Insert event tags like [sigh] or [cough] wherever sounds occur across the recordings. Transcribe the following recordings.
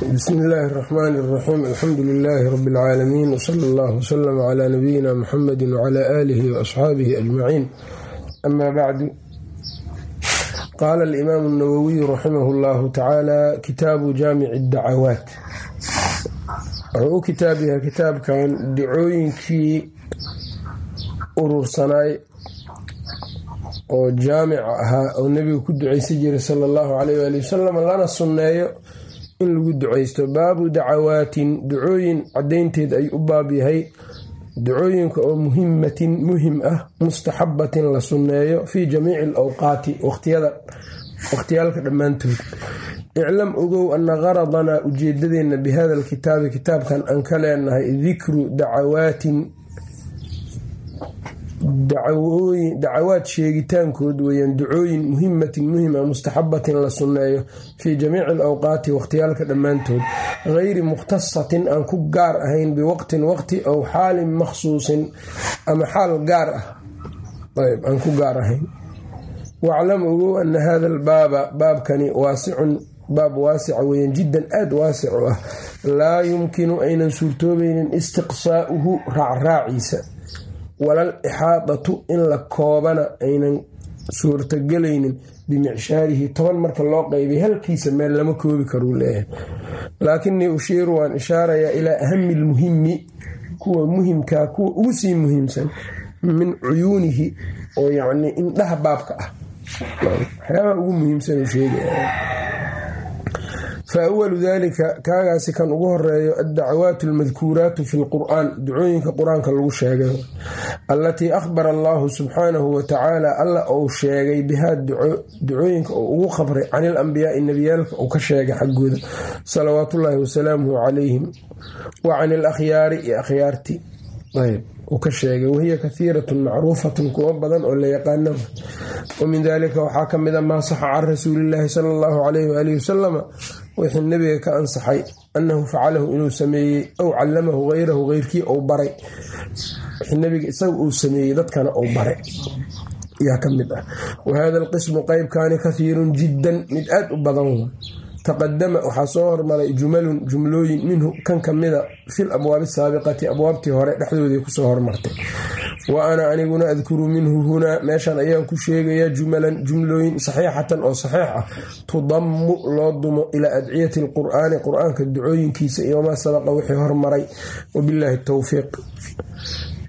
bismi illaahi raxmaan raxiim alxamdu lilaahi rabi اlcaalamiin wsala allah wslama cla nabiyina muxamedi wcla aalihi waasxaabihi ajmaciin ama bacdu qaala alimaamu nawowiyu raximahu llahu tacaala kitaabu jaamici dacawaat wuxuu u kitaab yahay kitaabkan dacooyinkii urursanaay oo jaamica ahaa oo nebigu ku duceysan jiray sala allahu alayh ali wasalam lana sunneeyo in lagu ducaysto baabu dacawaatin ducooyin cadaynteed ay u baab yahay. Ducooyinka oo muhimatin muhiim ah mustaxabatin la sunneeyo fii jamiici alawqaati waqhtiyaalka dhammaantood. Iclam ogow ana qaradanaa ujeedadeenna bihada alkitaabi kitaabkan aan ka leenahay dikru dacawaatin dacawaad sheegitaankood weyaan ducooyin muhimatin muhima mustaxabatin la sunneeyo fii jamiici alawqaati waqhtiyaalka dhammaantood. Gayri mukhtasatin aan ku gaar ahayn biwaqtin waqti aw xaalin makhsuusin ama xaal gaar ah. Aan ku gaar ahayn. Waclam ogow ana hada albaaba baabkani waasicun baab waasica weyan jiddan aad waasic u ah. Laa yumkinu aynan suurtoobaynin istiqsaa'uhu raacraaciisa walal ixaadatu in la koobana aynan suurtagelaynin bimicshaarihi toban marka loo qeybay halkiisa meel lama koobi karuu leeyahay. Laakinii ushiiru waan ishaarayaa ilaa ahami lmuhimi kuwa muhimkaa kuwa ugu sii muhiimsan min cuyuunihi oo yacnii indhaha baabka ah. Waxyaabaha ugu muhiimsan uu sheegaya fa awalu dalika kaagaasi kan ugu horeeyo addacawaatu almadkuuraatu fi lqur'aan ducooyinka qur'aanka lagu sheegay allatii akhbara allahu subxaanahu watacaala alla uu sheegay bihaa ducooyinka uu ugu qabray can ilambiyaai nebiyaalka uu ka sheegay xaggooda salawaatullaahi wasalaamuhu calayhim wa can ilakhyaari iyo akhyaartii uu ka sheegay wahiya kahiiratun macruufatun kuwo badan oo la yaqaana wa min dalika waxaa ka mida maa saxa can rasuulillaahi sala allahu calayhi waalihi wasalama wixii nebiga ka ansaxay annahu facalahu inuu sameeyey ow callamahu hayrahu heyrkii ou baray. Wixii nebiga isaga uu sameeyey dadkana ou baray. Yaa ka mid ah. Wa hada alqismu qeybkaani kahiirun jiddan mid aad u badan. Wa taqadama waxaa soo hormaray jumalun jumlooyin minhu kan ka mida fil abwaabi saabiqati abwaabtii hore dhexdoodii ku soo hormartay wa ana aniguna adkuru minhu hunaa meeshan ayaan ku sheegayaa jumalan jumlooyin saxiixatan oo saxiix ah. Tudammu loo dumo ilaa adciyati alqur'aani qur'aanka ducooyinkiisa iyo wamaa sabaqa wixii hormaray. Wabilaahi towfiiq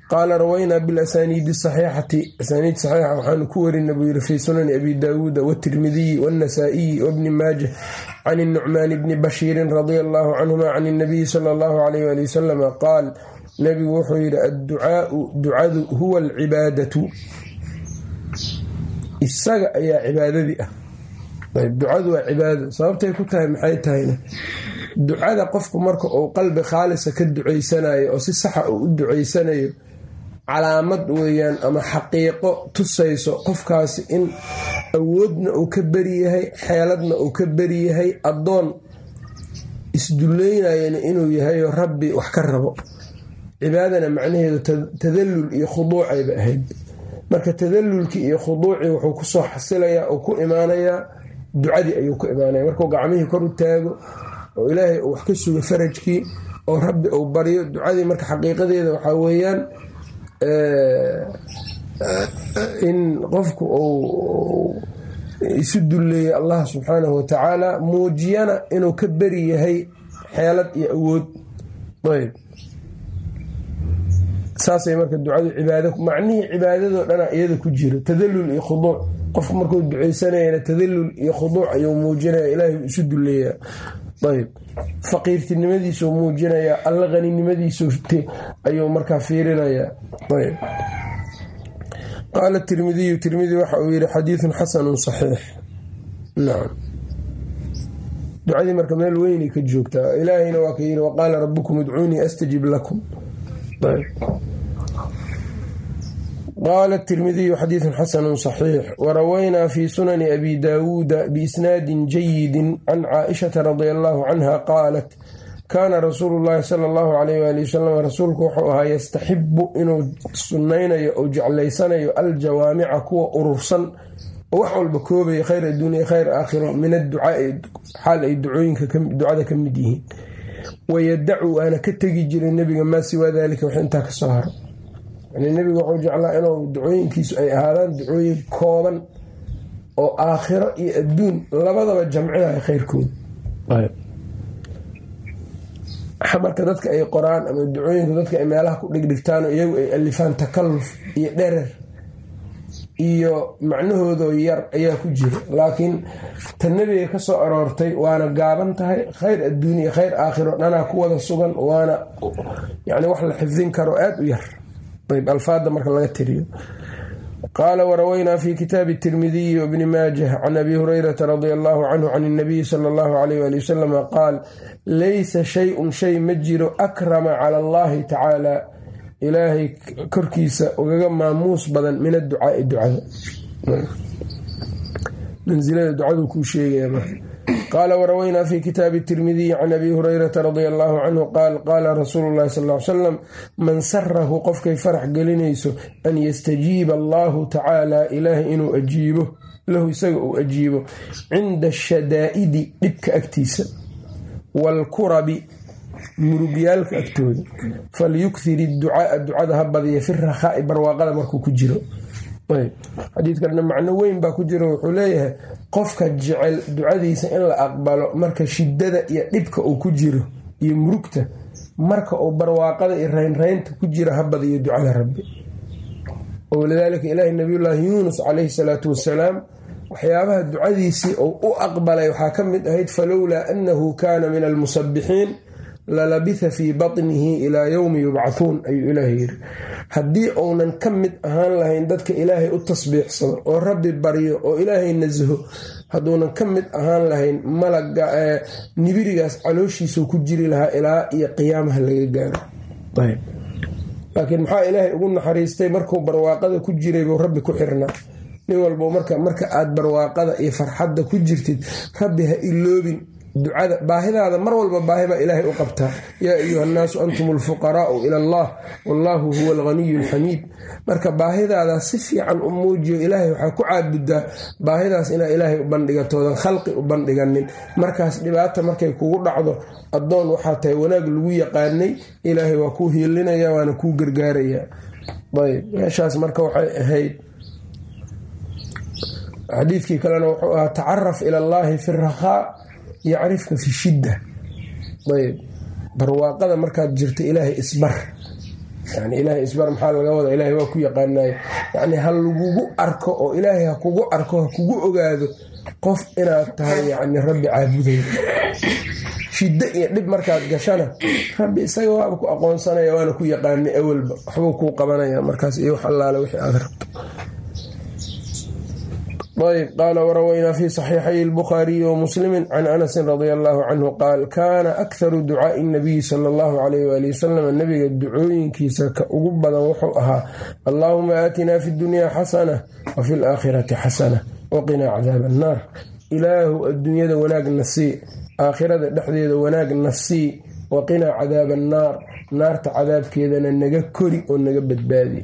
qaala rawaynaa bilasaniidi saxiixati asaniid saxiixa waxaanu ku warina buu yiri fii sunani abi daawuuda watirmidiyi waannasaa'iyi wabni maajah can inucmaani bni bashiirin radia allaahu canhuma can inabiyi sala allahu alayh ali wasalama qaal nebigu wuxuu yidhi adducaau ducadu huwa alcibaadatu. Isaga ayaa cibaadadii ah. Ducadu waa cibaado sababtay ku tahay maxay tahayna? Ducada qofku marka uu qalbi khaalisa ka ducaysanayo oo si saxa uu u ducaysanayo calaamad weeyaan ama xaqiiqo tusayso qofkaasi in awoodna uu ka beriyahay xeeladna uu ka beriyahay addoon isduleynayana inuu yahayo rabbi wax ka rabo cibaadana macnaheedu tadallul iyo khuduucayba ahayd. Marka tadallulkii iyo khuduucii wuxuu ku soo xasilayaa oo ku imaanayaa ducadii ayuu ku imaanaya. Markuu gacmihii kor u taago oo ilaahay uu wax ka sugo farajkii oo rabbi uu baryo ducadii marka xaqiiqadeeda waxaa weeyaan in qofku uu isu dulleeyay allah subxaanahu watacaala muujiyana inuu ka beri yahay xeelad iyo awood. Ayb saasay marka ducadu cibaado macnihii cibaadadoo dhana iyada ku jiro tadallul iyo khuduuc qofku markuu ducaysanayana tadallul iyo khuduuc ayuu muujinaya ilaahay isu dulleeyaa. Ayb faqiirtinimadiisuu muujinayaa alla qaninimadiisu ayuu markaa fiirinayaa. Ayb qaala tirmidiyu tirmidi waxa uu yihi xadiidun xasanun saxiix. Nacam ducadii marka meel weynay ka joogtaa ilaahayna waa ka yidhi waqaala rabukum idcuunii astajib lakum qaala tirmidiyu xadiidun xasanun saxiix warawaynaa fi sunani abi daawuuda biisnaadin jayidin can caaishata radia allaahu canha qaalat kaana rasuulu llaahi sala allahu alayh waali wasalam rasuulku wuxuu ahaa yastaxibu inuu sunnaynayo ou jeclaysanayo aljawaamica kuwa urursan oo wax walba koobaya khayr adduuniya khayr aakhiro min adducaai xaal ay ducada ka mid yihiin wayadacu waana ka tegi jiray nebiga maa siwaa daalika wax intaa ka soo haro. Yani nebiga wuxuu jeclaa inuu ducooyinkiisu ay ahaadaan ducooyin kooban oo aakhiro iyo adduun labadaba jamcinaya khayrkooda marka dadka ay qoraan ama ducooyinka dadka ay meelaha ku dhigdhigtaanoo iyagu ay alifaan takalluf iyo dherer iyo macnahoodoo yar ayaa ku jira. Laakiin ta nebiga ka soo aroortay waana gaaban tahay khayr adduun iyo khayr aakhiro dhanaa ku wada sugan waana yani wax la xifdin karo aada u yar. Ayb alfaada marka laga tiriyo. Qaala warawaynaa fi kitaabi tirmidiyi wbni maajah can abi hurayrata radia allahu canhu can اnabiyi sala allahu alayh wali wasalam qaal laysa shay-un shay ma jiro akrama cala allahi tacaala ilaahay korkiisa ugaga maamuus badan min adducaai ducada. Mansilada ducadu kuu sheegaya marka qaala warawaynaa fi kitaabi tirmidiyi can abi hurayrata radia allahu canhu qaal qaala rasuulu llahi sal ly salam man sarahu qofkay farax gelinayso an yastajiiba allahu tacaala ilaahay inuu ajiibo lahu isaga uu ajiibo cinda ashadaa'idi dhibka agtiisa waalkurabi murugyaalka agtooda. Falyukthir idducaaa ducada ha badiya fi rakhaa'i barwaaqada markuu ku jiro. Xadiidkana macno weyn baa ku jiro wuxuu leeyahay qofka jecel ducadiisa in la aqbalo marka shidada iyo dhibka uu ku jiro iyo murugta marka uu barwaaqada iyo raynraynta ku jira ha badiyo ducada rabbi. Walidaalika ilaahi nabiyullaahi yuunus calayhi salaatu wasalaam waxyaabaha ducadiisii uu u aqbalay waxaa ka mid ahayd falowlaa annahu kaana min almusabixiin lalabitha fii batnihi ilaa yowmi yubcahuun ayuu ilaahay yiri haddii uunan ka mid ahaan lahayn dadka ilaahay u tasbiixsado oo rabbi baryo oo ilaahay nasaho hadduunan ka mid ahaan lahayn malaga nibirigaas calooshiisuu ku jiri lahaa ilaa iyo qiyaamaha laga gaaro. Laakiin maxaa ilaahay ugu naxariistay markuu barwaaqada ku jiray buu rabbi ku xirnaa? Nin walbo marka aad barwaaqada iyo farxadda ku jirtid rabbi ha iloobin ducada baahidaada mar walba baahi baa ilaahay u qabtaa yaa ayuha nnaasu antum alfuqaraau ila allah wallaahu huwa alghaniyu alxamiid marka baahidaada si fiican u muujiyo ilaahay waxaa ku caabudaa baahidaas inaa ilaahay u bandhigatoodan khalqi u bandhiganin. Markaas dhibaata markay kugu dhacdo addoon waxaa tahay wanaag lagu yaqaanay ilaahay waa kuu hiilinaya waana kuu gargaaraya. Ayb meeshaas marka waxay ahayd. Xadiidkii kalena wuxuu ahaa tacaraf ila allahi fi rakhaa yacrifka fi shidda. Ayb. Barwaaqada markaad jirto ilaahay isbar. Yani ilaahay isbar maxaa laga wada ilaahay waa ku yaqaanayo yacni ha lagugu arko oo ilaahay ha kugu arko ha kugu ogaado qof inaad tahay yacni rabbi caabuday shiddo iyo dhib markaad gashana rabbi isaga waaba ku aqoonsanaya waana ku yaqaanay awalba. Waxbuu kuu qabanaya markaas iyo wax allaale wixii aad rabto ayb qaala warawaynaa fi saxiixay lbukhaariyi wamuslimi can anasin radia allahu canhu qaal kaana akharu ducaai nabiyi sala allahu alayh waali wasalam nabiga ducooyinkiisa ka ugu badan wuxuu ahaa allaahuma aatinaa fi dunyaa xasana wa fi laakhirati xasana waqinaa cadaab annaar ilaahu adduunyada wanaagna sii aakhirada dhexdeeda wanaagna sii waqinaa cadaab annaar naarta cadaabkeedana naga kori oo naga badbaadi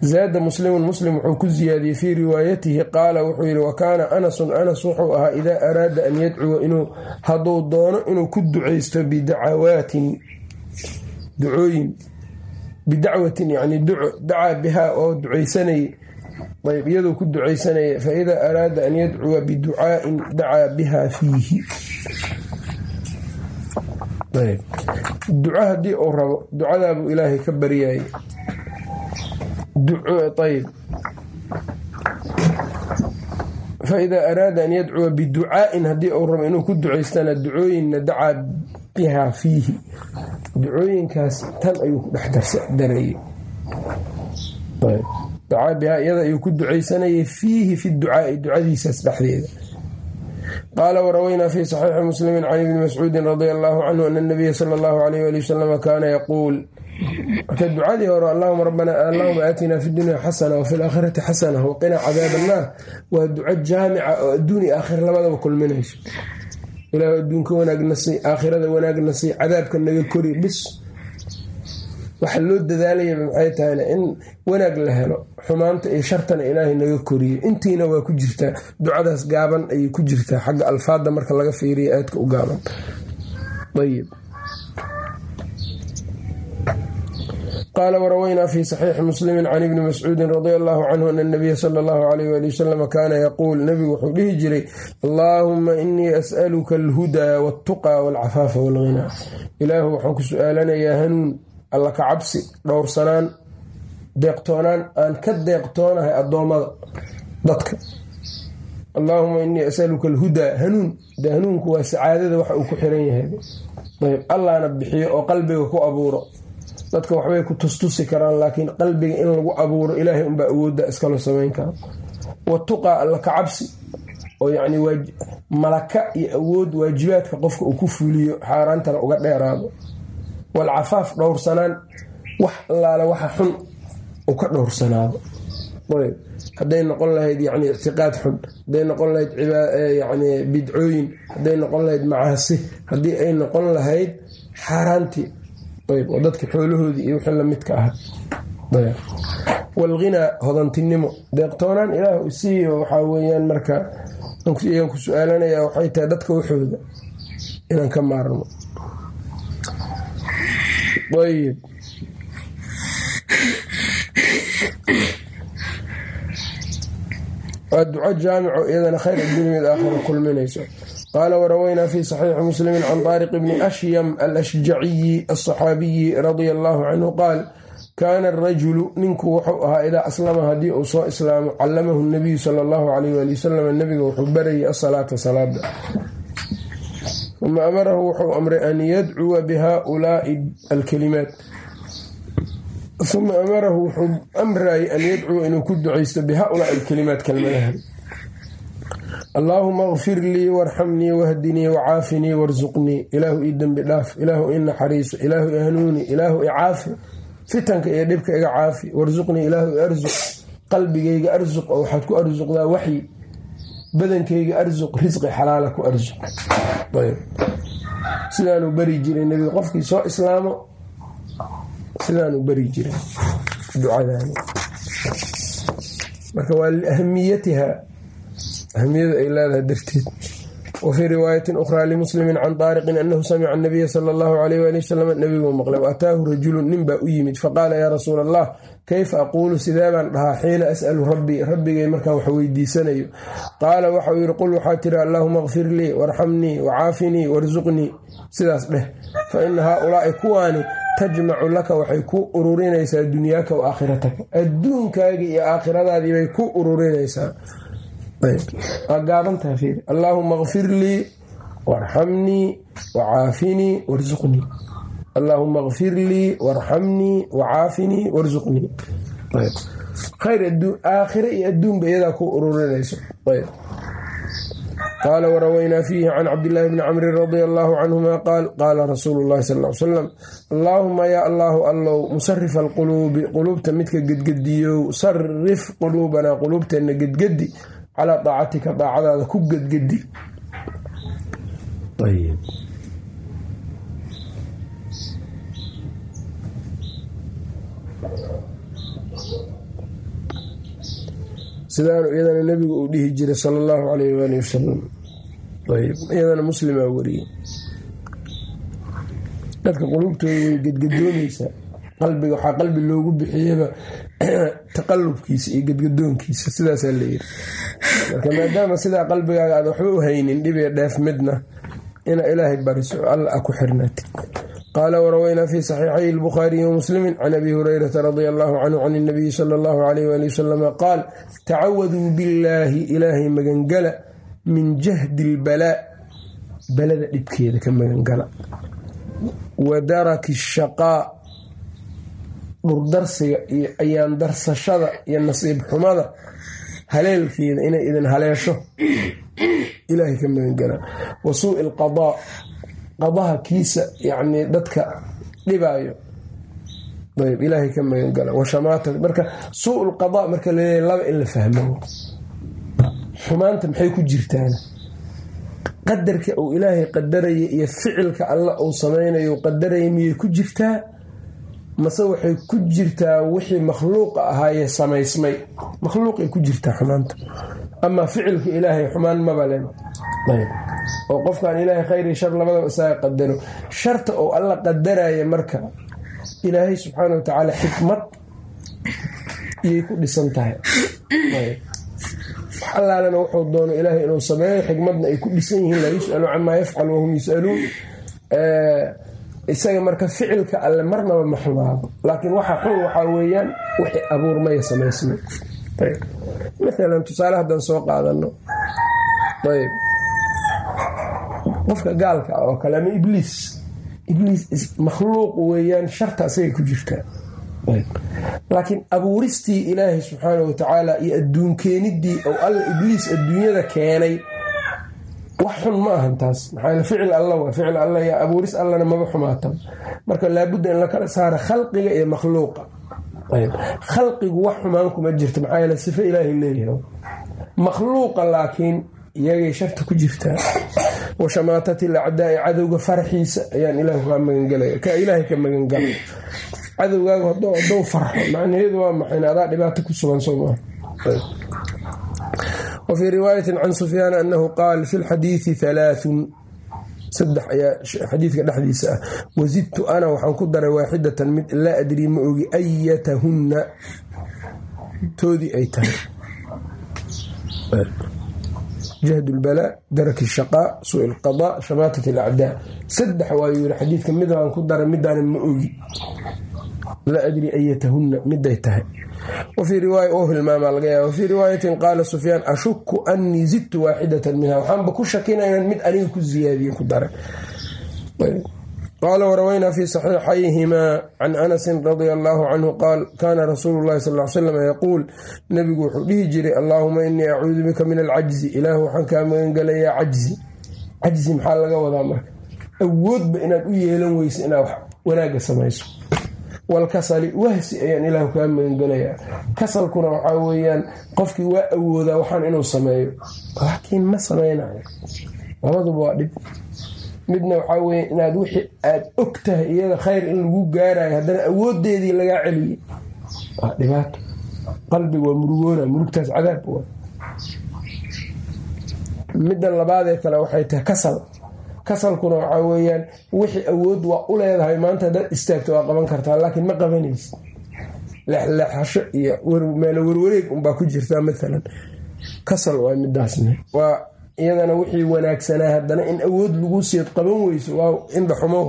zaada muslimun muslim wuxuu ku siyaadiyey fii riwaayatihi qaala wuxuu yidhi wa kaana anasun anas wuxuu ahaa idaa araada an yadcuwa inuu hadduu doono inuu ku ducaysto bidacawaatin ducooyin bidacwatin yani dacaa bihaa oo ducaysanayay ayb iyadoo ku ducaysanaya fa idaa araada an yadcuwa biducaa'in dacaa biha fiihi. Duco haddii uu rabo ducadaabuu ilaahay ka baryayay ayb faidaa araada an yadcuwa biducaa'in haddii uu rabo inuu ku ducaystana ducooyinna dacaa bihaa fiihi ducooyinkaas tan ayuu ku dhex darayay dacaa bihaa iyada ayuu ku ducaysanayay fiihi fi ducaai ducadiisaas dhexdeeda qaala warawaynaa fi saxiixi muslimi can ibni mascuudin radia allaahu canhu ana nabiya sala allahu alayh ali wasalama kaana yaquul marka ducadii hore allahuma aatinaa fi dunya xasana wafi laakhirati xasana waqinaa cadaab annaar waa duco jaamica oo adduuni aakhira labadaba kulminayso ilah adduunka wanaagna sii aakhirada wanaagna sii cadaabka naga kori bis. Waxa loo dadaalayaba maxay tahayna in wanaag la helo xumaanta iyo shartana ilaahay naga koriyo. Intiina waa ku jirtaa ducadaas gaaban ayay ku jirtaa. Xagga alfaadda marka laga fiiriya aadka u gaaban. Ayb qaala warawaynaa fi saxiixi muslimi can ibni mascuudin radi allahu canhu ana nabiya sala allahu alayh wali wasalam kaana yaquul nebigu wuxuu dhihi jiray allaahuma inii as'aluka alhudaa waltuqaa walcafaafa walghinaa ilaahu waxaan ku su'aalanayaa hanuun alla ka cabsi dhowrsanaan deeqtoonaan aan ka deeqtoonahay addoommada dadka allaahuma inii asaluka alhudaa hanuun de hanuunku waa sacaadada waxa uu ku xiran yahay ayb allaana bixiyo oo qalbiga ku abuuro dadka waxbay ku tustusi karaan laakiin qalbiga in lagu abuuro ilaahay unbaa awoodda iskalo samayn kara watuqaa alla ka cabsi oo yacni malaka iyo awood waajibaadka qofka uu ku fuliyo xaaraantana uga dheeraado. Walcafaaf dhowrsanaan wax allaale waxa xun u ka dhowrsanaado. Ayb hadday noqon lahayd yani ictiqaad xun hadday noqon lahayd yani bidcooyin hadday noqon lahayd macaasi haddii ay noqon lahayd xaaraantii ayb oo dadka xoolahoodii iyo wixii lamidka ah walghinaa hodantinimo. Deeqtoonaan ilaah isiiyo waxaa weyaan marka ayaan ku su'aalanaya waxay tahay dadka waxooda inaan ka maarno ayb waa duco jaamico iyadana khayr addunyamid aakhira kulminayso qaala warawaynaa fi saxiixi muslimi can taariq bni ashyam alashjaciyi alصaxaabiyi radia allahu canhu qaal kaana arajulu ninku wuxuu ahaa idaa aslama haddii uu soo islaamo callamahu nabiyu sala allahu alayh wali wasalam nabiga wuxuu barayay asalaata salaada uma amarahu wuxuu amray an yadcuwa bihaulaai alkalimaat uma amarahu wuxuu amrayay an yadcuwa inuu ku ducaysto bihaulaai alkalimaat kelmadahan allaahuma kfir lii warxamnii wahdinii wacaafinii warsuqnii ilaahu ii dembi dhaaf ilaahu ii naxariiso ilaahu i hanuuni ilaahu i caafi. Fitanka iyo dhibka iga caafi. Warsuqnii ilaahu i arsuq qalbigayga arsuq oo waxaad ku arsuqdaa waxyi. Badankayga arsuq risqi xalaala ku arsuq sidaanuu bari jiray nebiga qofkii soo islaamo sidaanuu bari jiray ducadaani. Marka waa liahamiyatiha ahamiyada ay leedahay darteed. Wa fii riwaayatin ukhraa limuslimin can daariqin anahu samica anabiya sala allahu alayh waali wasalam nebiguu maqlay waataahu rajulun nin baa u yimid faqaala yaa rasuula allah kayfa aquulu sidee baan dhahaa xiina as'alu rabbii rabbigay markaan wax weydiisanayo. Qaala waxau yidhi qul waxaa tiri allaahuma kfir lii warxamnii wacaafinii warsuqnii sidaas dheh. Fa ina haaulaai kuwaani tajmacu laka waxay ku ururinaysaa dunyaaka wa aakhirataka. Adduunkaagii iyo aakhiradaadii bay ku ururinaysaa. Waa gaabantaha fiir. Allaahuma kfir lii warxamnii wacaafinii warsuqnii allaahuma kfir lii warxamnii wacaafinii warsuqnii khayr aakhire iyo adduunba iyadaa ku ururinayso qaala warawaynaa fiihi can cabdillaahi bni camrin radia allaahu canhuma qaal qaala rasuulu llahi sal salam allaahuma yaa allaahu allow musarif alquluubi quluubta midka gedgediyow sarif quluubanaa quluubteenna gedgedi calaa daacatika daacadaada ku gedgedi sidaanu iyadana nebigu uu dhihi jiray sala allahu calayh waali wasalam iyadana muslimaa wariyey. Dadka qulubtooda way gedgadoonaysaa qalbiga waxaa qalbi loogu bixiyaba [clears throat] taqalubkiisa iyo gedgadoonkiisa sidaasaa layiri marka maadaama sidaa qalbigaaga aad waxba u haynin dhibiyo dheef midna ina ilaahay bariso alla a ku xirnaatid qaala warawaynaa fi saxiixay lbukhaariyi wamuslimi can abi hurayrata radia allahu canhu can nabiyi sala allahu alayh wali wasalama qaal tacawaduu billaahi ilaahay magangala min jahdi lbalaa balada dhibkeeda ka magangala wa daraki shaqaa dhurdarsiga iyo ayaan darsashada iyo nasiib xumada haleelkeeda inay idin haleesho ilaahay ka magangalaa wa suui alqadaa qadaha kiisa yacnii dadka dhibaayo. Ayb ilaahay ka magangala washamaata marka suu lqadaa marka laleeyahy laba in la fahmo. Xumaanta maxay ku jirtaana qadarka uu ilaahay qadaraya iyo ficilka alla uu samaynayo qadaraya miyay ku jirtaa? Mase waxay ku jirtaa wixii makhluuqa ahaayee samaysmay? Makhluuqay ku jirtaa xumaanta. Amaa ficilka ilaahay xumaan mabalen oo qofkan ilaahay khayr iyo shar labadaba isaga qadaro. Sharta oo alla qadaraya marka ilaahay subxaana wa tacaala xikmad iyay ku dhisan tahay. Wax allaalena wuxuu doono ilaahay inuu sameeyo xikmadna ay ku dhisan yihiin. Laa yus'alu camaa yafcal wahum yus'aluun. Isaga marka ficilka alle marnaba ma xumaado laakiin waxa xun waxaa weeyaan wixii abuurmaya samaysmay maalan tusaale haddaan soo qaadano. Ayb qofka gaalka ah oo kale ama ibliis. Ibliis makhluuq weeyaan sharta asagay ku jirtaa laakiin abuuristii ilaahay subxaana wa tacaala iyo adduunkeenidii ou alla ibliis adduunyada keenay wax xun ma ahan taas. Maxaa ficil alla waa ficil alla yaa abuuris allana maba xumaata marka laabudda in la kala saara khalqiga iyo makhluuqa. Khalqigu wax xumaan kuma jirta maxaa yeele sifo ilaahay leeyahay. Makhluuqa laakiin iyagay sharta ku jirtaa wa shamaatati cadowga farxiisa ayaan ilaahay ka magangala cadowgaagu haddou farxo macnaheedu waa maxayn adaa dhibaato ku sugan soo maa wa fii riwaayati can sufyaan anahu qaal fi lxadiidi halaathun saddex ayaa xadiidka dhexdiisa ah wasidtu ana waxaan ku daray waaxidatan mid laa adrii ma ogi ayatahunna toodii ay tahay jahd lbalaa darak shaqaa suu lqadaa shamaatat alacdaa saddex waayuu yiri xadiidka midaan ku daray midaana ma ogi laa adri ayatahunna miday tahay. Wafii riwaaya oo hilmaamaa laga yaaba wafii riwaayatin qaala sufyaan ashuku anii zidtu waaxidatan minha waxaanba ku shakina inaan mid aniga ku ziyaadiye ku daray qaala warawaynaa fi saxiixayhimaa can anasin radia allaahu canhu qaal kaana rasuulu llahi sal l slam yaquul nabigu wuxuu dhihi jiray allaahuma inii acuudu bika min alcajzi ilaahu waxaan kaa magangelayaa cajzi cajzi maxaa laga wadaa marka awoodba inaad u yeelan weyso inaad wax wanaagga samayso walkasali wahsi ayaan ilaahu kaa magangelayaa kasalkuna waxaa weeyaan qofkii waa awoodaa waxaan inuu sameeyo laakiin ma samaynayo labaduba waa dhib midna waxaa weye inaad wixii aad og tahay iyada khayr in lagu gaarayo haddana awoodeedii lagaa celiyey waa dhibaato qalbiga waa murugoona murugtaas cadaab waa midda labaadee kale waxay tahay kasal. Kasalkuna waxaa weeyaan wixii awood waa u leedahay maanta haddaad istaagto waa qaban kartaa laakiin ma qabanaysa leexleexasho iyo meelo warwareeg unbaa ku jirtaa maalan kasal waa midaasna waa iyadana wixii wanaagsanaa haddana in awood lagu seed qaban weyso waa indhaxumo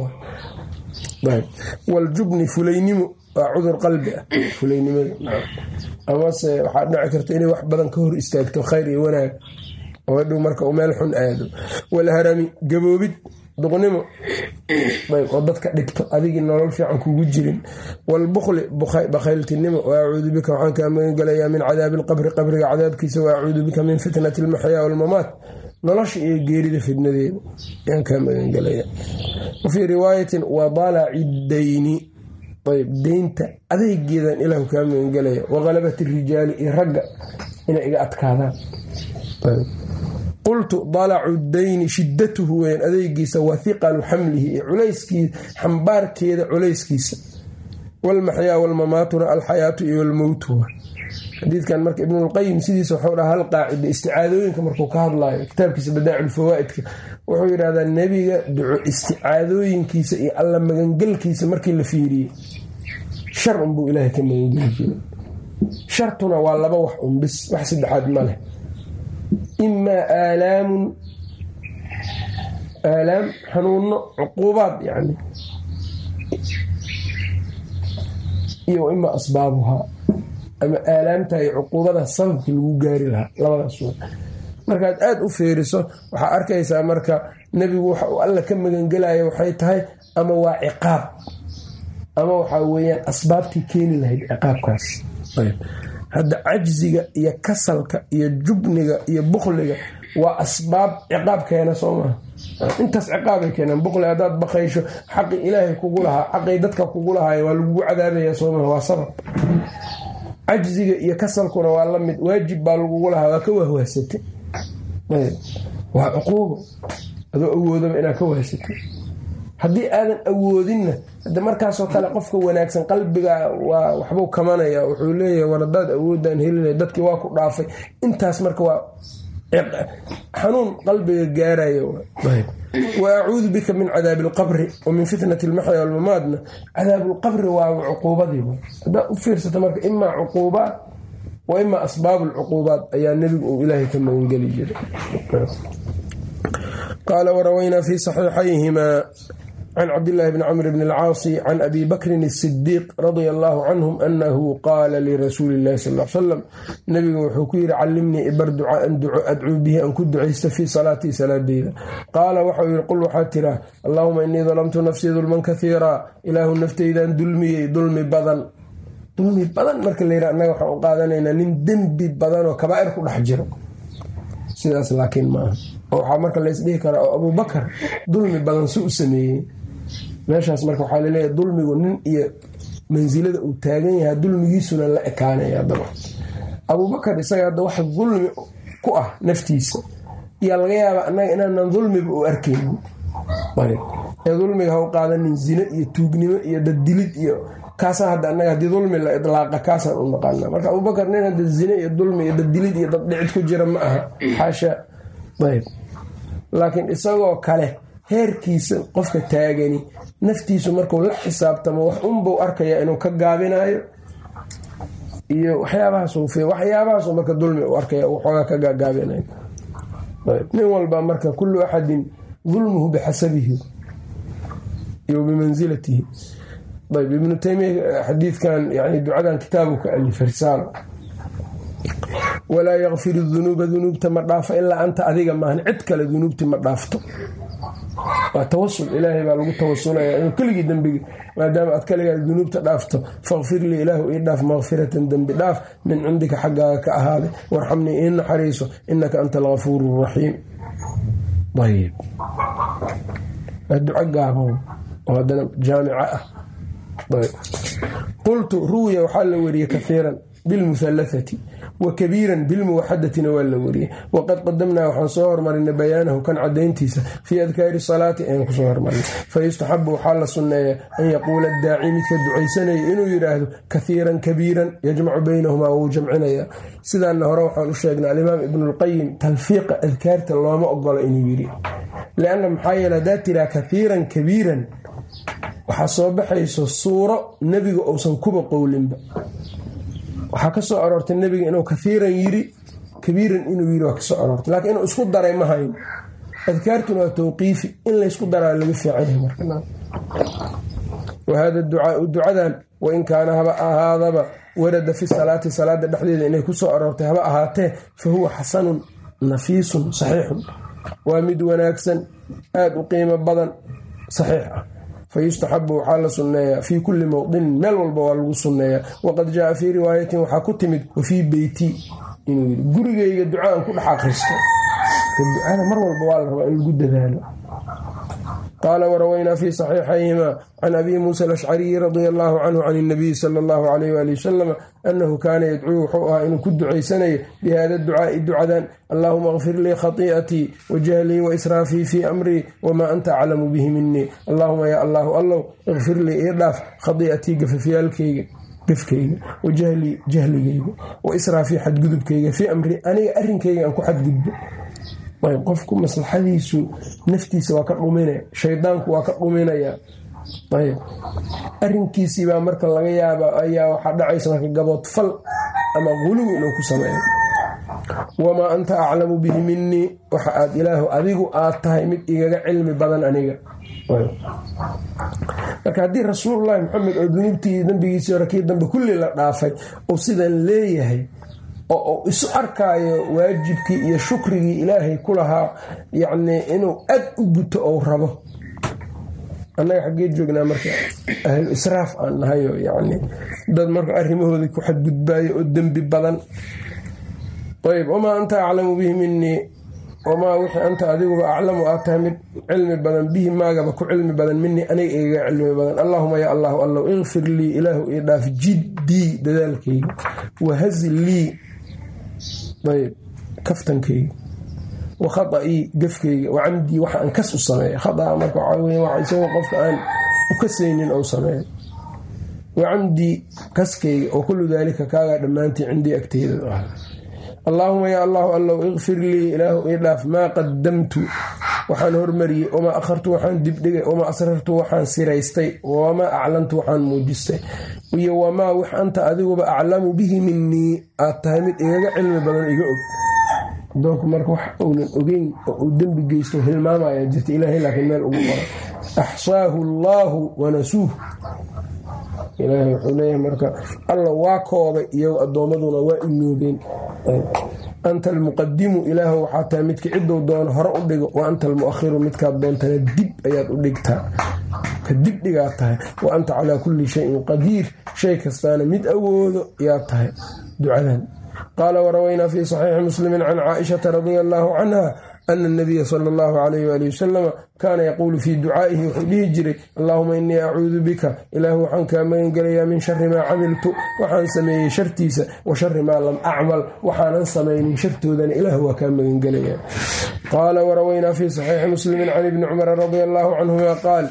waljubni fulaynimo waa cudur qalbi ah fulaynimada amase waxaa dhici karta inay wax badan ka hor istaagto khayr iyo wanaag. Oo hadhow marka uu meel xun aado. Walharami gaboobid duqnimo dadka dhigto adigii nolol fiican kugu jirin. Walbukli bakhayltinimo wa acuudu bika waxaan kaa magangelayaa min cadaabi alqabri qabriga cadaabkiisa wa acuudu bika min fitnati almaxyaa walmamaat nolosha iyo geerida fidnadeeda ayaan kaa magangelaya wafii riwaayatin wadalaci dayni ayb deynta adeygeedan ilaahu kaa magangelaya waqalabati rijaali iyo ragga inay iga adkaadaan qultu dalacu dayni shidatuhu weyan adeygiisa wa hiqalu xamlihi culayskii xambaarkeeda culayskiisa. Walmaxyaa walmamaatuna alxayaatu iyo walmowtu xadiidkan marka ibnulqayim sidiisa waxuu dhaha hal qaacida isticaadooyinka markuu ka hadlaayo kitaabkiisa badaaculfawaaidka wuxuu yidhahdaa nebiga duco isticaadooyinkiisa iyo alla magangelkiisa markii la fiiriyey shar unbuu ilaahay ka magangeli jira shartuna waa laba wax unbis wax saddexaad ma leh imaa aalaamun aalaam xanuuno cuquubaad yani iyo imaa asbaabuhaa ama aalaamta iyo cuquubada sababkii lagu gaari lahaa labadaas markaad aada u fiiriso waxaa arkaysaa marka nebigu waxa uu alla ka magangelaya waxay tahay ama waa ciqaab ama waxaa weeyaan asbaabtii keeni lahayd ciqaabkaas hadda cajziga iyo kasalka iyo jubniga iyo bukliga waa asbaab ciqaab keena soo intaas ciqaabay keenaan. Bukli haddaad bakaysho xaqi ilaahay kugu lahaa xaqii dadka kugu lahaay waa lagugu cadaabaya soo maha waa sabab. Cajziga iyo kasalkuna waa la mid waajib baa lagugu lahaa waa ka wahwahsatay waa cuquubo adoo awoodaba inaad ka wahsatay haddii aadan awoodinna hade markaasoo kale qofka wanaagsan qalbiga waa waxbuu kamanaya wuxuu leeyahay war hadaad awoodaan helina dadkii waa ku dhaafay. Intaas marka waa xanuun qalbiga gaaraya wa acuudu bika min cadaabi alqabri wa min fitnati almaxya walmamaadna. Cadaabuulqabri waa cuquubadii. Haddaad u fiirsata marka imaa cuquubaad wa imaa asbaabu alcuquubaat ayaa nebigu uu ilaahay ka magangeli jiray. Qaala warawaynaa fi saxiixayhimaa can cabdillaahi bni camr bni alcaasi can abi bakrin asidiiq radia allaahu canhum anahu qaala lirasuuli illahi sal salam nabiga wuxuu ku yidhi callimnii ibar ducaaan adcuu bihi aan ku ducaysta fii salaatii salaadeyda qaala waxau yidhi qul waxaa tiraa allaahuma innii dalamtu nafsii dulman kaiiraa ilaahu nafteydan dulmiyey dulmi badan dulmi badan marka la yidha annaga waxaan u qaadanaynaa nin dembi badanoo kabaa'ir ku dhex jiro. Sidaas laakiin maaha. Waxaa marka laysdhihi karaa oo abuubakar dulmi badan si u sameeyey meeshaas marka waxaa la leeyahay dulmigu nin iyo mansilada uu taagan yahay dulmigiisuna la ekaanaya daba abuubakar isaga hadda wax dulmi ku ah naftiisa yaa laga yaabaa annaga inaanan dulmiba u arkaynin ee dulmiga ha u qaadanin zino iyo tuugnimo iyo daddilid iyo kaasaan hadda annaga haddii dulmi la idlaaqa kaasaan u naqaana marka abuubakar nin hadda zine iyo dulmi iyo daddilid iyo daddhicid ku jira ma aha xaasha. Ayb laakiin isagoo kale heerkiisa qofka taagani naftiisu markuu la xisaabtamo wax unbuu arkayaa inuu ka gaabinayo iyo waxyaabahaaswaxyaabahaasuu marka dulmi u arkaya waxoogaa ka gaagaabinayo nin walba marka kullu axadin dulmuhu bixasabihi iyo bimansilatihi ayb ibnu taymiya xadiidkan yani ducadan kitaabu ka alifay risaalo walaa yakfiru dunuuba dunuubta ma dhaafo ilaa anta adiga maahan cid kale dunuubti ma dhaafto waa tawasul ilaahay baa lagu tawasulaya inuu keligii dembigi maadaama aad kaligaa dunuubta dhaafto fakfir lii ilaahu ii dhaaf makfiratan dembi dhaaf min cindika xaggaaga ka ahaaday warxamnii ii naxariiso inaka anta algafuur raxiim duco gaaban oo haddana jaamica ah. Qultu ruwiya waxaa la wariyey kaiiran bilmuhalathati wa kabiiran bilmuwaxadatina waa la wariyey. Waqad qadamnaa waxaan soo hormarinay bayaanahu kan cadayntiisa fii adkaari salaati ayaan ku soo hormarinay. Fayustaxabu waxaa la sunneeya an yaquula daaci midka ducaysanaya inuu yidhaahdo kahiiran kabiiran yajmacu baynahumaa wuu jamcinaya. Sidaana hore waxaan u sheegnay alimaam ibnulqayim talfiiqa adkaarta looma ogola inuu yidhi. Lianna maxaa yeele haddaad tiraa kahiiran kabiiran waxaa soo baxayso suuro nebiga uusan kuba qowlinba waxaa ka soo aroortay nebiga inuu kahiiran yiri kabiiran inuu yiri waa ka soo aroortay. Laakiin inuu isku daray ma hayn. Adkaartuna waa tawqiifi. In laysku daraa laga fiicanyahay marka. Wahada ducaau ducadan wain kaana haba ahaadaba warada fi salaati salaada dhexdeeda inay ku soo aroortay haba ahaatee fa huwa xasanun nafiisun saxiixun. Waa mid wanaagsan aada u qiimo badan saxiix ah fayustaxabu waxaa la sunneeyaa fii kulli mowdinin meel walba waa lagu sunneeyaa waqad jaaa fii riwaayatin waxaa ku timid wafii beyti inuu yii gurigayga ducaan ku dhex akhristo ducada mar walba waa la rabaa in lagu dadaalo qaala warawaynaa fi saxiixayhima can abi muusa alashcariyi radia allaahu canhu can اnabiyi sala allahu alayh wali wasalam annahu kaana yadcuu wuxuu ahaa inuu ku ducaysanayo bihada ducaai ducadan allahuma kfir lii khatii'atii wajahlii waisraafii fii amrii wamaa anta aclamu bihi minii allahuma yaa allahu allow ikfir lii ii dhaaf khadii'atii gafafyaalkayga gafkayga wajahlii jahligayga wa israafii xadgudubkayga fii amrii aniga arrinkayga aan ku xadgudbo qofku maslaxadiisu naftiisa waa ka dhuminaya shaydaanku waa ka dhuminaya. Ayb arinkiisiibaa marka laga yaaba ayaa waxaa dhacaysa marka gaboodfal ama quluwi inuu ku sameeyo. Wamaa anta aclamu bihi minii waxa aad ilaahu adigu aad tahay mid igaga cilmi badan aniga. Marka haddii rasuulullaahi maxamed oo dunuubtii dembigiisii hore kii dambe kulli la dhaafay uu sidan leeyahay oo uu isu arkaayo waajibkii iyo shukrigii ilaahay ku lahaa yacnii inuu aad u guto ou rabo. Annaga xaggee joognaa marka ahlu israaf aan nahayo yacni dad marka arrimahoodii ku xadgudbaayo oo dembi badan. Ayb wamaa anta aclamu bihi minii wamaa wixii anta adiguba aclamu aad tahay mid cilmi badan? Bihi maagaba ku cilmi badan minii aniga igaga cilmi badan. Allaahuma yaa allahu allow ikfir lii ilaahu ii dhaaf jiddii dadaalkayga. Wahazil lii ayb kaftankayga wa khaaii gafkayga wa camdii waxa aan kas u sameeya khaa marka waxaa isagoo qofka aan u kasaynin ou sameeyo wa camdii kaskayga wa kullu daalika kaagaa dhammaantii cindii agteyda ah allaahuma yaa allahu allow ikfir lii ilaahu ii dhaaf. Maa qadamtu waxaan hormariyey. Wamaa akhartu waxaan dibdhigay. Wamaa asrartu waxaan siraystay. Wamaa aclantu waxaan muujistay iyo wamaa wax anta adiguba aclamu bihi minii aad tahay mid igaga cilmi badan iga og. Adoonku marka wax uunan ogeyn oo uu dembi geysto hilmaamaya jirta ilaahay laakiin meel ugu qoran axsaahu allaahu wanasuuh ilaahay wuxuu leeyahay marka alla waa koobay iyago addoommaduna waa inoobeen anta almuqadimu ilaahu waxaa tahay midka ciduu doono hore u dhigo wa anta almuakhiru midkaad doontana dib ayaad u dhigtaa ka dib dhigaad tahay. Wa anta calaa kulli shayin qadiir. Shay kastaana mid awoodo yaad tahay ducadan. Qaala warawaynaa fii saxiixi muslimin can caaishata radia allaahu canha ana anabiya sala allahu calayh waali wasalama kaana yaquulu fii ducaa'ihi wuxuu dhihi jiray allaahuma innii acuudu bika ilaahu waxaan kaa magangelayaa min shari maa camiltu waxaan sameeyey shartiisa wa shari maa lam acmal waxaanan samaynin shartoodana ilaahu waa kaa magangelayaa. Qaala warawaynaa fii saxiixi muslimin can ibni cumara radia allaahu canhuma qaal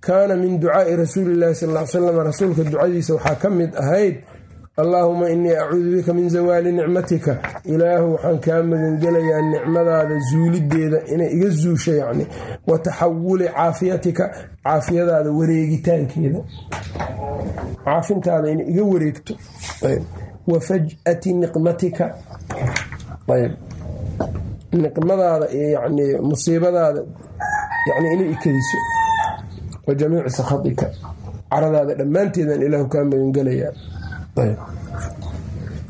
kaana min ducaai rasuuli illahi sal l salam rasuulka ducadiisa waxaa ka mid ahayd allaahuma innii acuudu bika min zawaali nicmatika ilaahu waxaan kaa magangelayaa nicmadaada zuulideeda inay iga zuusha yacni wa taxawuli caafiyatika caafiyadaada wareegitaankeeda caafintaada inay iga wareegto wa faj'ati niqmatika niqmadaada yani musiibadaada inay ikadiso wa jamiici sakhatika. Caradaada dhammaanteedan ilaahu kaa magangelayaa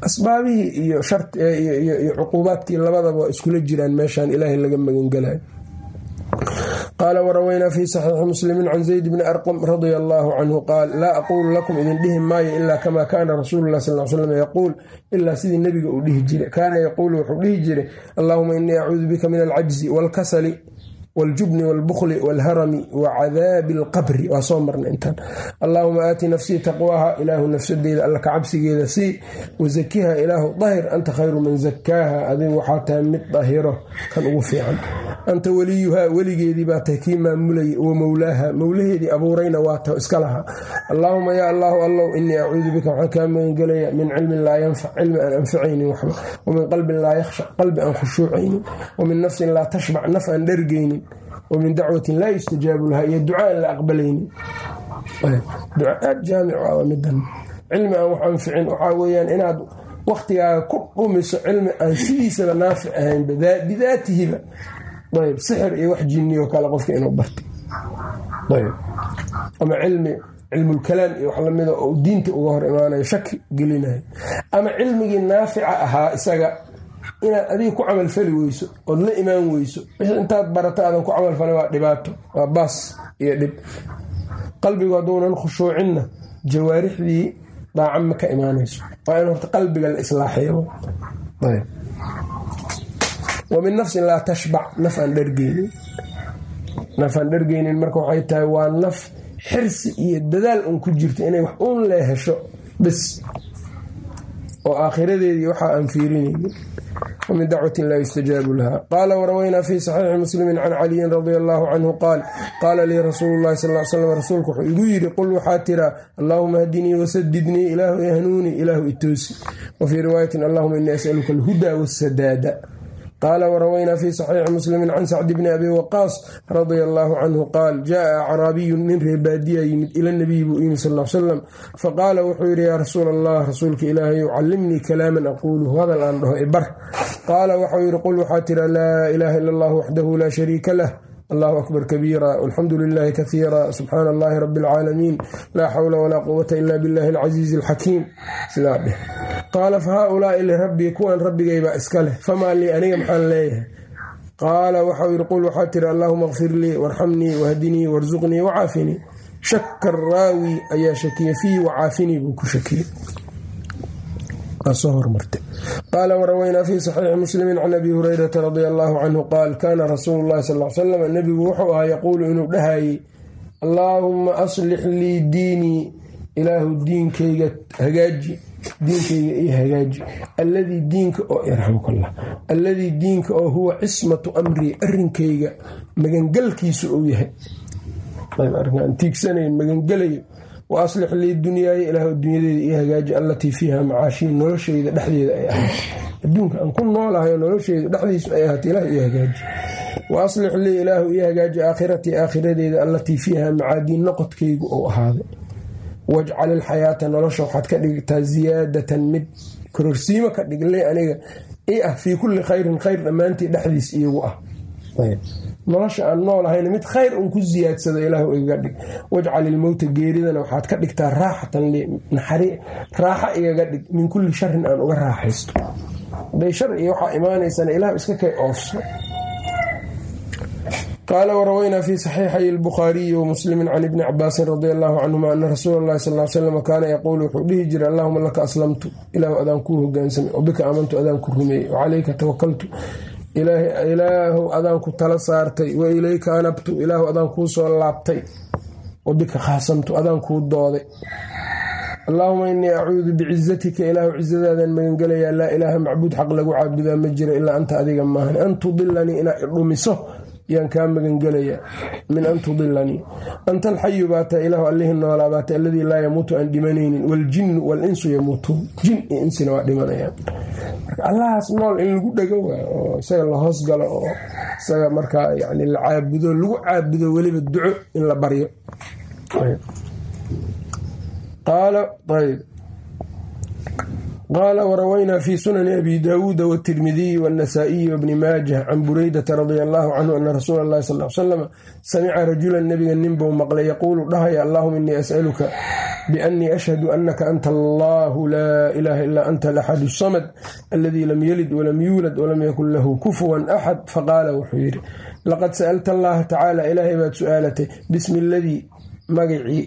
asbaabihii iyo iyo cuquubaadkii labadaba iskula jiraan meeshaan ilaahay laga magangelayo qaala warawaynaa fii saxiixi muslimin can zayd bni arqam radia allaahu canhu qaal laa aquulu lakum idin dhihi maayo ilaa kamaa kaana rasuululah sal slam yaquul. Ilaa sidii nebiga uu dhihi jiray kaana yaquulu wuxuu dhihi jiray allaahuma innii acuudu bika min alcajzi waalkasali wاljubni wاlbukli wاlharami wacadaabi اlqabri waa soo marna intaan allaahuma aati nafsii taqwaaha ilaahu nafsadeeda alla ka cabsigeeda sii wasakiha ilaahu dahir anta khayru man zakaaha adigu waxaa tahay mid dahiro kan ugu fiican anta weliyuhaa weligeedii baa tahay kii maamulayay wa mowlaaha mowlaheedii abuurayna waa ta iska lahaa allaahuma yaa allaahu allow inii acuudu bika waxaan kaa magangelaya min cilmin laa yanfac cilmi aan anfacaynin waxba wamin qalbin laa yakhsha qalbi aan khushuucaynin wamin nafsin laa tashbac naf aan dhergaynin wamin dacwatin laa yustajaabu laha iyo duca aan la aqbalaynin. Duca aad jaamic ah midan cilmi aan wax anficin waxaa weyaan inaad waktigaaga ku dhumiso cilmi aan sidiisaba naafic ahaynba bidaatihiba ayb sixir iyo wax jiniyo kale qofka inuu barto ayb ama cilmi cilmulkalaam iyo wax lamida oo diinta uga hor imaanayo shaki gelinayo ama cilmigii naafica ahaa isaga inaad adiga ku camalfali weyso ood la imaan weyso intaad barato aadan ku camalfalin waa dhibaato waa baas iyo dhib qalbigu hadduunan khushuucinna jawaarixdii daaca ma ka imaanayso waa in horta qalbiga la islaaxiyo wa min nafsin laa tashbac naf aan dhargeynin naf aan dhargeynin marka waxay tahay waa naf xirsi iyo dadaal un ku jirto inay wax uun lee hesho bis oo aakhiradeedii waxaa aan fiirinaynin wmin dacwatin laa yustajaabu laha qaala warawaynaa fii saxiixi muslimi can caliyin radia allaahu canhu qaal qaala lii rasuulu llahi sal slam rasuulku wuxuu igu yidhi qul waxaa tiraa allaahuma hadinii wasadidnii ilaahu yahnuunii ilaahu itoosi wa fii riwaayatin allahuma inii asaluka alhuda wasadaada qaala warawaynaa fii saxiixi muslimi can sacdi bni abi waqaas radia allaahu canhu qaal jaaa acraabiyun nin reebaadiya yimid ila nabiyi buu yimi sal salam faqaala wuxuu yidhi yaa rasuul allah rasuulka ilaahay callimnii kalaaman aquuluhu hadal aan dhaho ibar qaala waxau yidhi qul waxaa tira laa ilaaha ila allah waxdahu laa shariika lah allahu akbar kabiira alxamdu lilaahi kaiira subxaana allahi rabi alcaalamiin laa xawla walaa quwata ila billahi alcasiizi alxakiim qaala fa haaulaai lirabbii kuwan rabbigaybaa iska leh famaa lii aniga maxaan leeyahay? Qaala waxau yidhi qul waxaa tiri allaahuma kfir lii warxamnii wahdinii warsuqnii wacaafinii shaka raawi ayaa shakiyey fiihi wacaafinii buu ku shakiyey soo hormartay qaala warawaynaa fii saxiixi muslimi can abi hurayrata radia allaahu canhu qaal kaana rasuulu llahi sal l salam nebigu wuxuu ahaa yaquulu inuu dhahayey allaahumma aslix lii diinii ilaahu diinkayga hagaaji diinkayga iyo hagaaji alladii diinka oo yarxamkallah alladii diinka oo huwa cismatu amrii arrinkayga magangalkiisu uu yahay tiigsanayn magangelayo wa lii dunyaaya ilaah dunyadeeda iyo hagaaji allatii fiiha macaashii noloshayda dhexdeeda ay ahayd adduunka aan ku noolahayo nolosheyda dhexdiisu ay ahaat ilah iyo hagaaji wa lii ilaahu iyo hagaaji aakhiratii aakhiradeeda allatii fiiha macaadiin noqodkaygu ou ahaaday wajcal ilxayaata nolosha waxaad ka dhigtaa ziyaadatan mid kororsiimo ka dhigle aniga i ah fii kulli khayrin khayr dhammaantii dhexdiis iyagu ah nolosha aan noolahayna mid khayr un ku ziyaadsado ilaahu igaga dhig. Wajcal ilmowta geeridana waxaad ka dhigtaa raaxatan raaxa igaga dhig min kulli sharin aan uga raaxaysto. Haday shar iyo waxaa imaanaysana ilahu iska kay oofso. Qaala warawaynaa fi saxiixay albukhaariyi wamuslimi can ibni cabaasin radi allahu canhuma ana rasuula llahi sal slam kaana yaquulu wuxuu dhihi jiray allahuma laka aslamtu ilaahu adaan kuu hogaansamay wabika aamantu adaan ku rumeeyey wacalayka tawakaltu ilaahu adaan ku tala saartay. Wa ilayka anabtu ilaahu adaan kuu soo laabtay. Wabika khaasamtu adaan kuu dooday. Allaahuma inii acuudu bicizatika ilaahu cizadaadan magangelayaa laa ilaaha macbuud xaq lagu caabudaa ma jiro ilaa anta adiga maahan an tudilanii inaa idhumiso yaan kaa magangelayaa min an tudilanii anta alxayu baata ilaahu allihii noolaa baata alladii laa yamuutu aan dhimanaynin. Waljinnu walinsu yamuutuun jin iyo insina waa dhimanayaan. Allahaas nool in lagu dhego waa oo isaga la hoos galo oo isaga markaa yani la caabudo lagu caabudo weliba duco in la baryo. Qaala qaala warawaynaa fi sunani abi daawuuda wtirmidiyi wanasaa-iyi wbni maajah can buraydata radia allaahu canhu ana rasuula allahi sal l salam samica rajulan nebiga ninbuu maqlay yaquulu dhahaya allahuma innii as'aluka biannii ashhadu annaka anta allahu laa ilaaha ilaa anta alaxadu samad aladii lam yalid walam yuulad walam yakun lahu kufuwan axad faqaala wuxuu yidhi laqad sa'alta allaha tacaala ilaahay baad su'aalatay bismi ladii magacii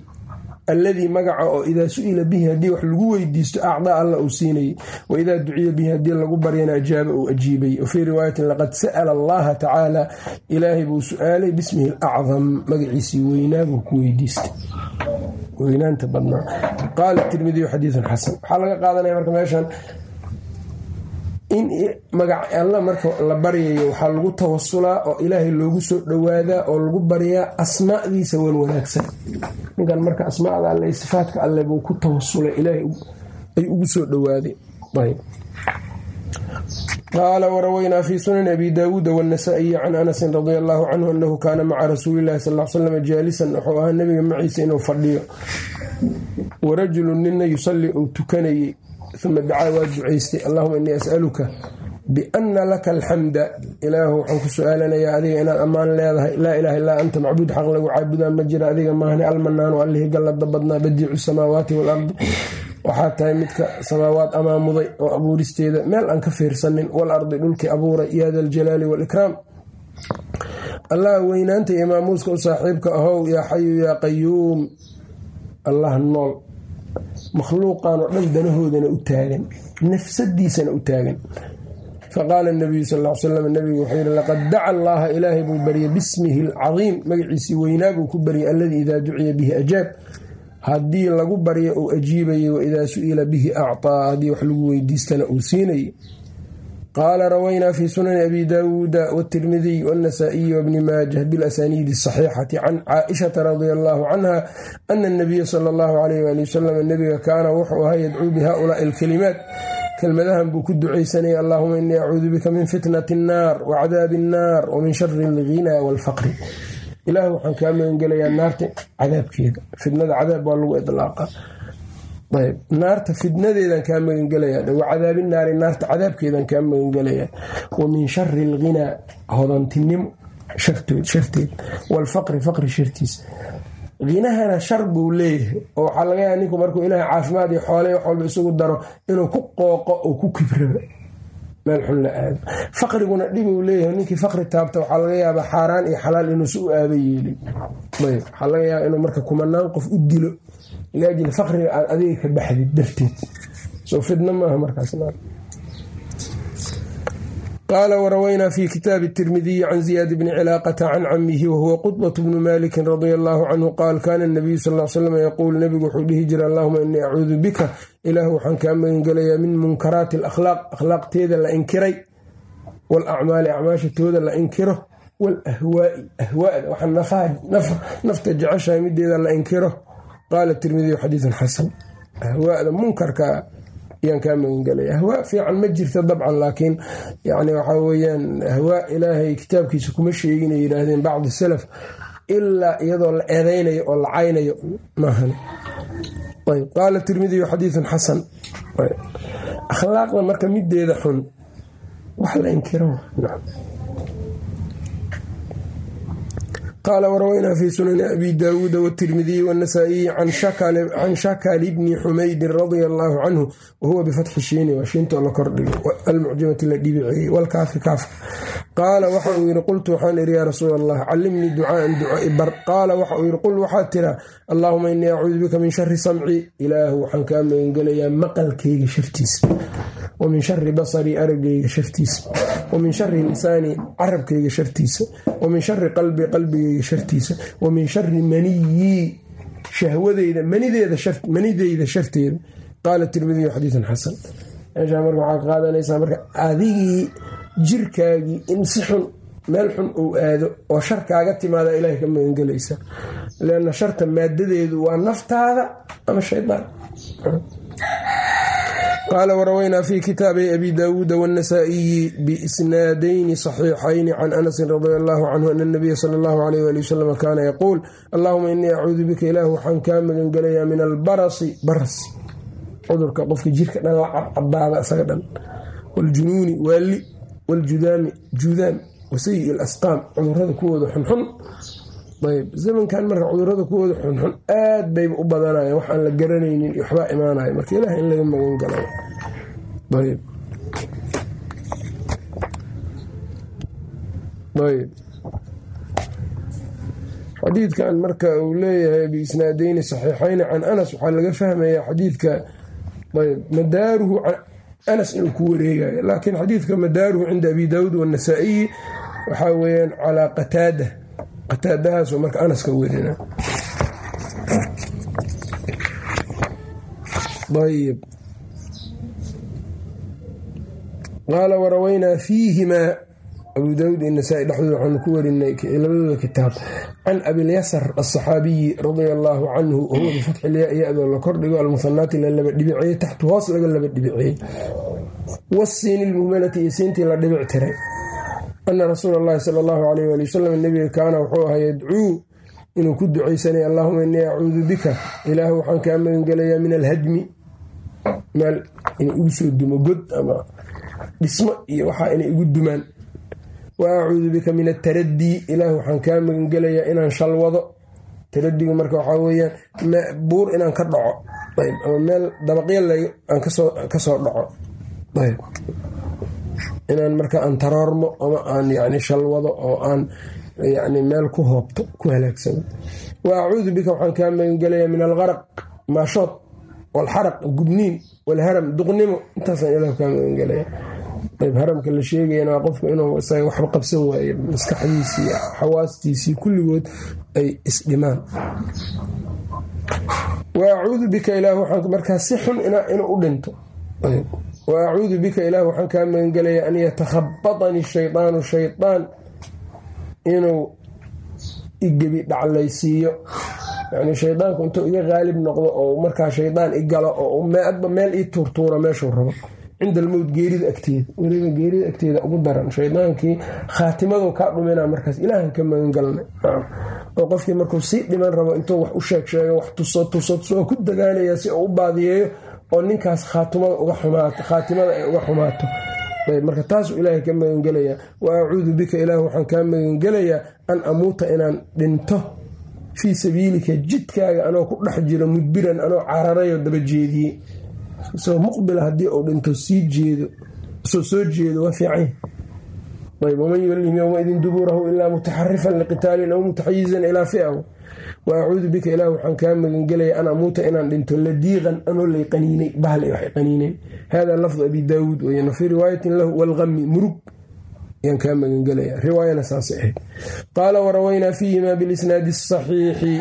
alladii magaca oo idaa su'ila bihi haddii wax lagu weydiisto acdaa alla uu siinayay wa idaa duciya bihi haddii lagu baryana ajaaba uu ajiibay. Wa fii riwaayatin laqad sa'ala allaha tacaala ilaahay buu su'aalay bismihi alacdam magaciisii weynaa buu ku weydiistay. Weynaanta badnaa. Qaala tirmidiyu xadiidun xasan. Waxaa laga qaadanaya marka meeshan in magac alla marka la baryayo waxaa lagu tawasulaa oo ilaahay loogu soo dhowaadaa oo lagu baryaa asmaadiisa wan wanaagsan. Ninkan marka asmaada alle sifaadka alle buu ku tawasulay ilaahay ay ugu soo dhowaaday qaala warawaynaa fi sunani abi daawuuda wاnasaa'iyi can anasin radia allahu canhu anahu kaana maca rasuulilahi sal slam jaalisan wuxuu ahaa nabiga maciisa inuu fadhiyo. Warajulu nina yusalli uu tukanayey uma dacaa waa ducaystay allahuma inii as'aluka biana laka alxamda ilaahu waxaan ku su'aalanayaa adiga inaad ammaan leedahay laa ilaha illaa anta macbuud xaq lagu caabudaa ma jira adiga maahne almanaanu allihii gallada badnaa badiicu samaawaati waalardi waxaa tahay midka samaawaad amaamuday oo abuuristeeda meel aan ka fiirsanin walardi dhulkii abuuray ya da aljalaali waalikraam allah weynaanta iyo maamuuska u saaxiibka ahow yaa xayu yaa qayuum allah nool makhluuqan oo dhan danahoodana u taagan nafsadiisana u taagan. Faqaala nabiyu sal l slam nabigu wuxuu yidhi laqad daca allaaha ilaahay buu baryay bismihi alcadiim magaciisii weynaa buu ku baryay alladii idaa duciya bihi ajaab. Haddii lagu baryo uu ajiibayay waidaa su'ila bihi acطaa haddii wax lagu weydiistana uu siinayay qaala rawaynaa fi sunani abi daawuuda wاtirmidiy wاnasaa'iyi wbni maajah bilasaniidi الصaxiixati can caaishata radia allahu canha ana اnabiya sala اllahu alayh ali wasalam nebiga kaana wuxuu ahaa yadcuu bihaulaai alkalimaat kelmadahan buu ku ducaysanaya allahuma inii acuudu bika min fitnati الnaar wacadaabi الnaar wmin shari اlghinaa wاlfaqri ilaah waxaan kaa magangelayaa naarta cadaabkeeda fitnada cadaab waa lagu ilaaqa ayb. Naarta fidnadeedan kaa magangelayaa wacadaabi naari naarta cadaabkeedan kaa magangelayaa wa min shari alghinaa hodantinimo sharteed. Waalfaqri faqri shartiisa hinahana shar buu leeyahay. Oo waxaa laga yaaba ninku markuu ilaahay caafimaad iyo xoole wax walba isugu daro inuu ku qooqo oo ku kibraba. Meel xun la aado. Faqriguna dhibuu leeyahay. Ninkii faqri taabta waxaa laga yaabaa xaaraan iyo xalaal inuusa u aaba yeelin. Ayb. Waxaa laga yaaba inuu marka kumanaan qof u dilo liajli faqriga aad adiga ka baxdid darteed soo fidno maaha markaas qaala warawaynaa fi kitaabi tirmidiyi can ziyaad bni cilaaqata can camihi wahuwa qudbat bnu malikin radia allaahu canhu qaal kaana nabiyu sal l slam yaquul nebigu wuxuu dhihi jira allahuma inii acuudu bika ilaah waxaan kaa magangelayaa min munkaraati alakhlaaq akhlaaqteeda la inkiray walacmaali acmaashatooda la inkiro walahwaai ahwaada waxaa nafta jeceshahay mideeda la inkiro qaala tirmidiyu xadiiun xasan ahwaada munkarka ayaan kaa magangelaya ahwaa fiican ma jirta dabcan laakiin yani waxaa weyaan ahwaa ilaahay kitaabkiisa kuma sheegin ay yidhaahdeen bacdi salaf ilaa iyadoo la eedaynayo oo la caynayo maahan qaala tirmidiyu xadiiun xasan akhlaaqda marka mideeda xun wax la inkiro qaala warawaynaa fi sunani abi daawuuda wtirmidiyi wاnasaa'iyi can shakali bni xumaydin radia allaahu canhu wahuwa bifatxi shiini waa la kordhigo almucjamati la dhibiciyey walkaafi kaaf qaala waxa uu yidhi qultu waxaan idhi yaa rasuul allah callimnii ducaaan duca ibar qaala waxa uu yidhi qul waxaad tiraa allaahuma inii acuudu bika min shari samci ilaahu waxaan kaa magangelayaa maqalkayga shartiisa wa min shari basarii aragayga shartiisa wa min shari lisaanii carabkayga shartiisa wa min shari qalbii qalbigayga shartiisa wa min shari maniyii shahwadeyda manideyda sharteeda. Qaala tirmidiyu xadiiun xasan. Meeshaa marka waxaa qaadanaysaa marka adigii jirkaagii in si xun meel xun uu aado oo shar kaaga timaada ilahay ka magangelaysa leanna sharta maadadeedu waa naftaada ama shaydaan qaala warawaynaa fi kitaabi abi daawuuda wاnasaa-iyi biisnaadayni saxiixayni can anasi radi allahu canhu ana nabiya sal allahu alayh ali wasalam kaana yaquul allahuma inii acuudu bika ilaah waxaan kaa magan gelayaa min albarasi barasi cudurka qofka jirka dhanla cadcadaada isaga dhan wljunuuni waali wljudaami judaam wasayi staam cudurrada kuwooda xunxun ayb zamankan marka cudurrada kuwooda xunxun aad bayba u badanaya wax aan la garanaynin iyo waxbaa imaanaya marka ilaah in laga magan galayo ayb. Ayb. Xadiidkan marka uu leeyahay biisnaadeyni saxiixayni can anas waxaa laga fahmayaa xadiidka ayb madaaruhu anas inuu ku wareegayo laakiin xadiidka madaaruhu cinda abi daawuud waannasaa'iyi waxaa weyaan calaa qataada qataadahaasoo marka anas ka werina qaala warawaynaa fiihimaa abu daawuud iyo nasaa-i dhexdooda waxaanu ku warinay labadooda kitaab. Can abilyasar aلصaxaabiyi radia allaahu canhu wahuwa bifatxi lyaa iyadoo la kordhigo almuhanaati la laba dhibiciyey taxtu hoos laga laba dhibiciyey. Wasiini lmuhmalati iyo siintii la dhibic tiray ana rasuula allahi sala allahu alayh waali wasalam nebiga kaana wuxuu ahaa yadcuu inuu ku ducaysanay allahuma inii acuudu bika. Ilaahu waxaan kaa magangelayaa min alhadmi meel inay igu soo dumo god ama dhismo iyo waxaa inay igu dumaan. Wa acuudu bika min ataradii ilaahu waxaan kaa magangelayaa inaan shalwado taradigu marka waxaa weyaan buur inaan ka dhaco ama meel dabaqyala aan ka soo dhaco inaan marka aan taroormo ama aan yani shalwado oo aan yani meel ku hoobto ku halaagsano wa acuudu bika waxaan kaa magangelayaa min algaraq maashood walxaraq gubniin walharam duqnimo. Intaasaan ilah kaa magangelaya ayb haramka la sheegayana waa qofku inuu isaga waxba qabsan waaye maskaxdiisii xawaastiisii kulligood ay isdhimaan wa bika ilaah waxaan markaa si xun inuu u dhinto wa acuudu bika ilaah waxaan kaa magangelayaa an yatakhabadanii shaydaanu shaydaan inuu igebi dhaclaysiiyo yani shaydaanku intuu iga qaalib noqdo oo markaa shaydaan igalo oo adba meel ii tuurtuura meeshuu rabo cinda almowt geerida agteeda weliba geerida agteeda ugu daran shaydaankii khaatimadu kaa dhumina markaas ilaahan ka magangalnay oo qofkii markuu sii dhiman rabo intuu wax u sheeg wax tuso tuso tuso ku dagaanaya si uu u baadiyeeyo oo ninkaas khaatimada ay uga xumaato. Marka taasuu ilaahay ka magangelayaa. Wa acuudu bika ilaah waxaan kaa magangelayaa an amuuta inaan dhinto fii sabiilika jidkaaga anoo ku dhex jiro mudbiran anoo cararayoo daba jeediyey. Isagoo muqbila haddii uu dhinto sii jeedo soo soo jeedo waa fiican ayb waman yuwallihim yowmaidin dubuurahu ilaa mutaxarifan liqitaalin aw mutaxayizan ilaa fiahu wa bika ilaah waxaan kaa magangelaya an amuuta inaan dhinto ladiiqan anoo lay qaniinay bahlay waxay qaniineen hada lafdu abi daawuud weyaan fii riwaayatin lahu walqami murug. Yaan kaa magangelaya riwaayana saasay ahayd qaala warawaynaa fiihimaa bilisnaadi asaxiixi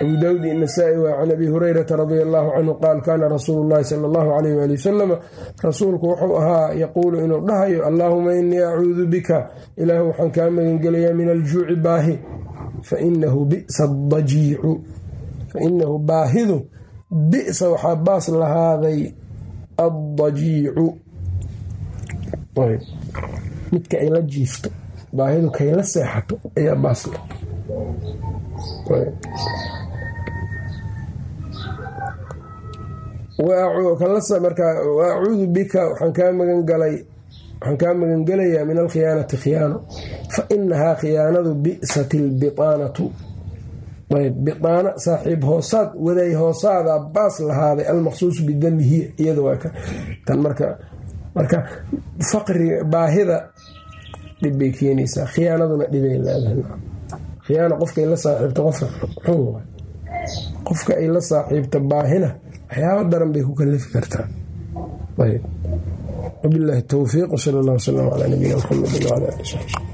abu daawud iyo nasaa-i waa can abi hurayrata radia allahu canhu qaal kaana rasuulu llahi sala allahu alayh waali wasalama rasuulku wuxuu ahaa yaquulu inuu dhahayo allaahuma inii acuudu bika ilaahu waxaan kaa magangelayaa min aljuuci baahi fainahu bisa dajiicu fainahu baahidu bisa waxaa baas lahaaday addajiicu midka ay la jiifto baahidu kay la seexato ayaa baas leh marka wa acuudu bika waxaan kaa magangalay waxaan kaa magangelayaa min alkhiyaanati khiyaano fa inahaa khiyaanadu bi'sat ilbiaanatu ayb biaana saaxiib hoosaad waday hoosaada baas lahaaday almaqsuusu bidami hiya iyada waa tan marka marka faqriga baahida dhibbay keenaysaa khiyaanaduna dhibay leedahay. Khiyaana qofkaay la saaxiibto qofka xun waay qofka ay la saaxiibto baahina waxyaaba daran bay ku kalifi kartaa. Ayb wabilaahi towfiiq wsal allah wslam calaa nabiyina mxamedi wala ali